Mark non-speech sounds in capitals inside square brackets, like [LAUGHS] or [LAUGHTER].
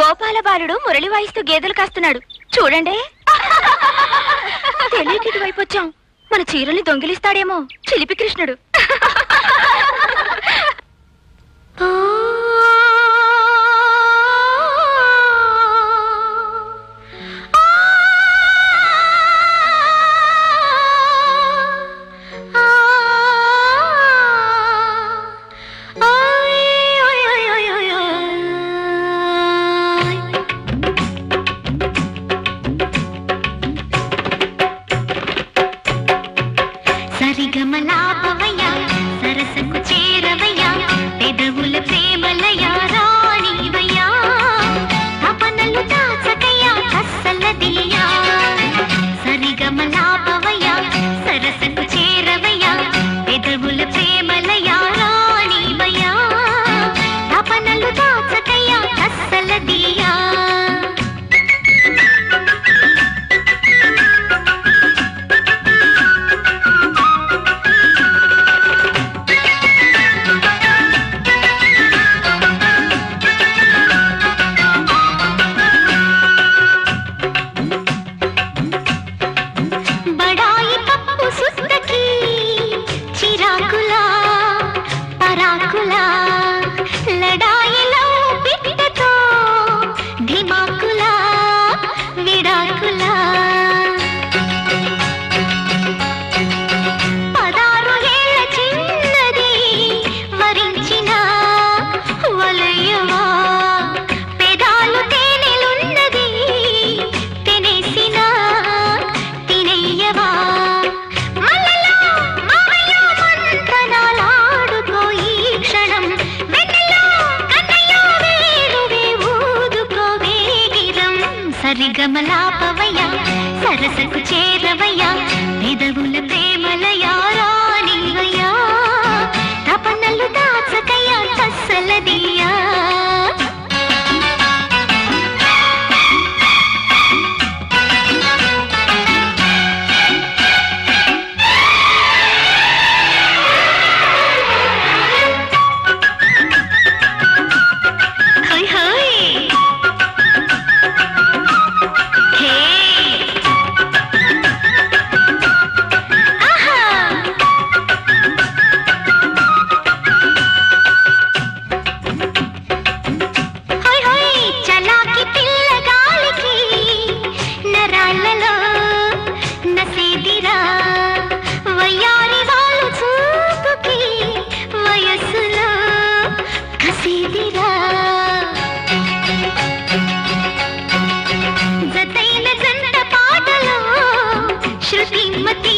గోపాల బాలుడు మురళి వాయిస్తూ గేదెలు కాస్తున్నాడు. చూడండి. [LAUGHS] తెలియకి వైపు వచ్చాం. మన చీరల్ని దొంగిలిస్తాడేమో. చిలిపి కృష్ణుడు. [LAUGHS] ఆపవయ్యా సరసకు చేర. కమలాపవయ్యా సరసకు చేరవయ్యా పెదవుల ప్రేమలయా